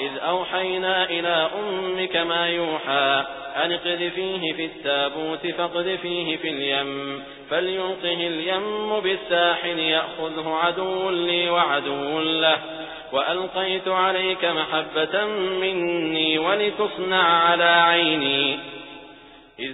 إذ أوحينا إلى أمك ما يوحى أن اقذفيه في التابوت فاقذفيه في اليم فليلقه اليم بالساحل يأخذه عدو لي وعدو له وألقيت عليك محبة مني ولتصنع على عيني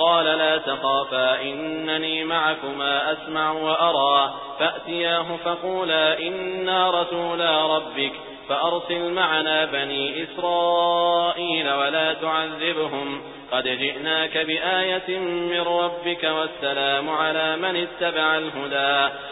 قال لا تخافا إنني معكما أسمع وأرى. فأتياه فقولا إنا رسولا ربك فأرسل معنا بني إسرائيل ولا تعذبهم. قد جئناك بآية من ربك والسلام على من اتبع الهدى.